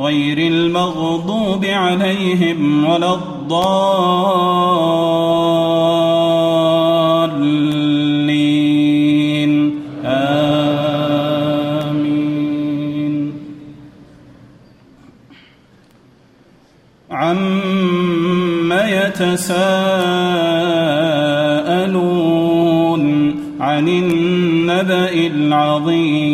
غير المغضوب عليهم ولا الضالين. آمين. عم يتساءلون عن النبأ العظيم.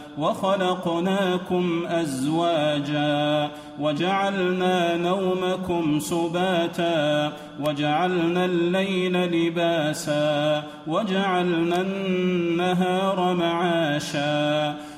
وخلقناكم أزواجا وجعلنا نومكم سباتا وجعلنا الليل لباسا وجعلنا النهار معاشا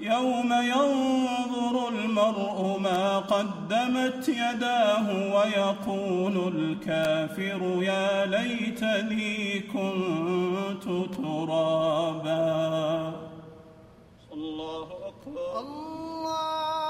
يوم ينظر المرء ما قدمت يداه ويقول الكافر يا ليتني كنت ترابا. الله أكبر. الله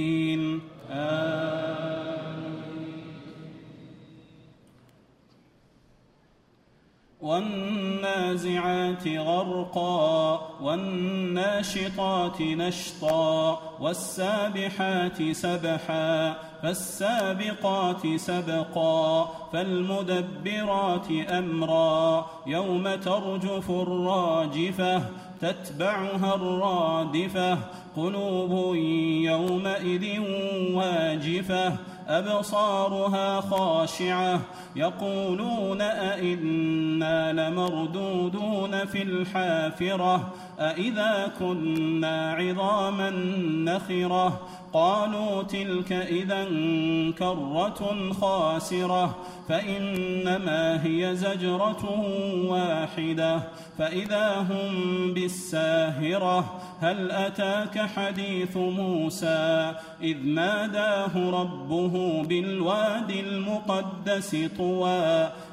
والنازعات غرقا والناشطات نشطا والسابحات سبحا فالسابقات سبقا فالمدبرات أمرا. يوم ترجف الراجفة تتبعها الرادفة قلوب يومئذ واجفة. أبصارها خاشعة. يقولون أئنا لمردودون في الحافرة؟ أإذا كنا عظاما نخرة؟ قالوا تلك إذا كرة خاسرة فإنما هي زجرة واحدة. فإذا هم بالساهرة هل أتاك حديث موسى؟ إذ ناداه ربه بالوادي المقدس طوى.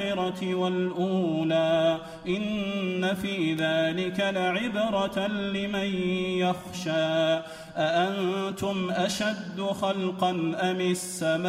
الآخرة والأولى. إن في ذلك لعبرة لمن يخشى. أأنتم أشد خلقا أم السماء؟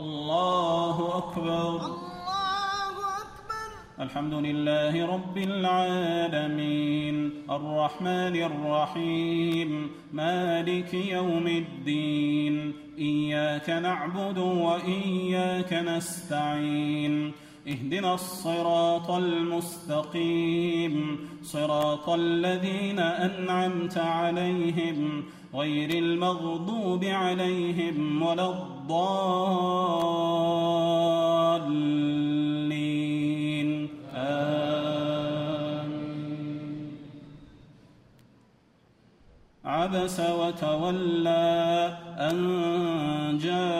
الله أكبر. الله أكبر. الحمد لله رب العالمين. الرحمن الرحيم. مالك يوم الدين. إياك نعبد وإياك نستعين. اهدنا الصراط المستقيم. صراط الذين أنعمت عليهم غير المغضوب عليهم ولا الضالين. آمين. عبس وتولى أن الأعمى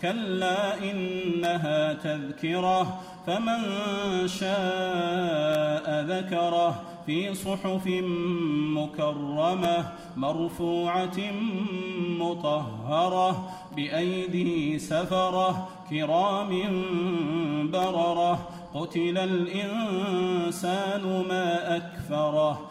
كلا إنها تذكرة فمن شاء ذكره في صحف مكرمة مرفوعة مطهرة بأيدي سفرة كرام بررة قتل الإنسان ما أكفره.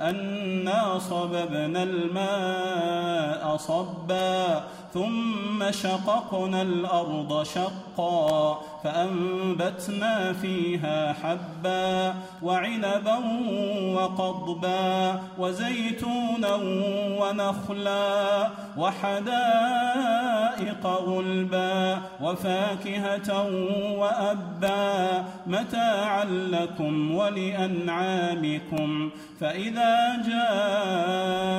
أنا صببنا الماء صبا ثم شققنا الأرض شقا فأنبتنا فيها حبا وعنبا وقضبا وزيتونا ونخلا وحدائق غلبا وفاكهة وأبا متاعا لكم ولأنعامكم فإذا جاءت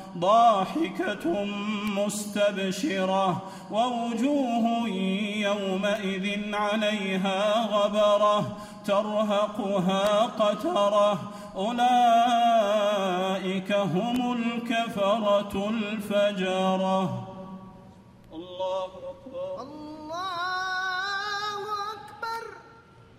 ضاحكة مستبشرة ووجوه يومئذ عليها غبرة ترهقها قترة أولئك هم الكفرة الفجرة. الله أكبر.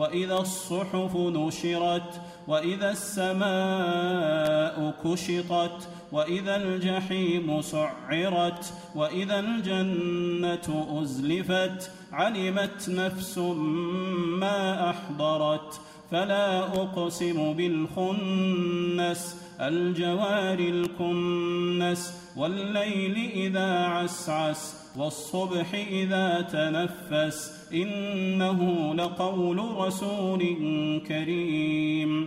وإذا الصحف نشرت وإذا السماء كشطت وإذا الجحيم سعرت وإذا الجنة أزلفت علمت نفس ما أحضرت. فلا أقسم بالخنس الجوار الكنس والليل إذا عسعس والصبح إذا تنفس. إنه لقول رسول كريم.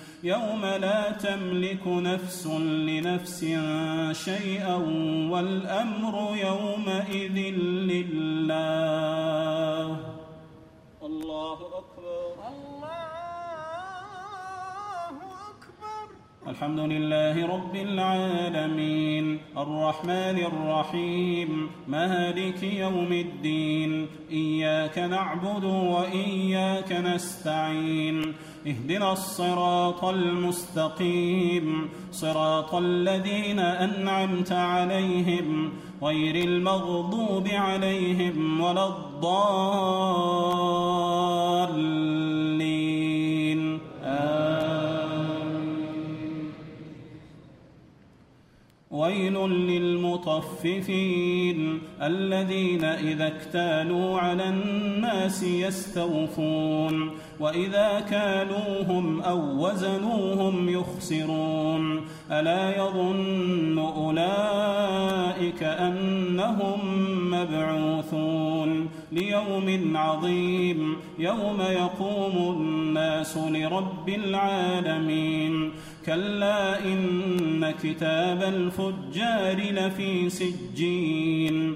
يوم لا تملك نفس لنفس شيئا والأمر يومئذ لله. الله أكبر. الله أكبر. الحمد لله رب العالمين. الرحمن الرحيم. مالك يوم الدين. إياك نعبد وإياك نستعين. اهدنا الصراط المستقيم صراط الذين أنعمت عليهم غير المغضوب عليهم ولا الضالين. آمين. ويل للمطففين الذين إذا اكتالوا على الناس يستوفون. وإذا كالوهم أو وزنوهم يخسرون ألا يظن أولئك أنهم مبعوثون. ليوم عظيم يوم يقوم الناس لرب العالمين. كلا إن كتاب الفجار لفي سجين.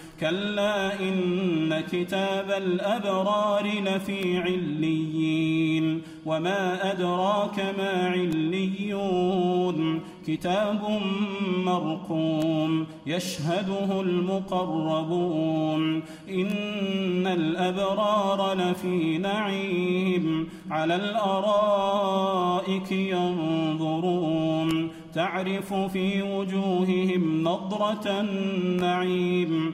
كلا إن كتاب الأبرار لفي عليين وما أدراك ما عليون كتاب مرقوم يشهده المقربون إن الأبرار لفي نعيم على الأرائك ينظرون تعرف في وجوههم نضرة النعيم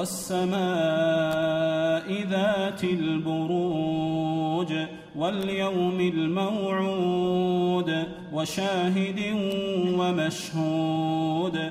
والسماء ذات البروج واليوم الموعود وشاهد ومشهود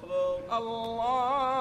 الله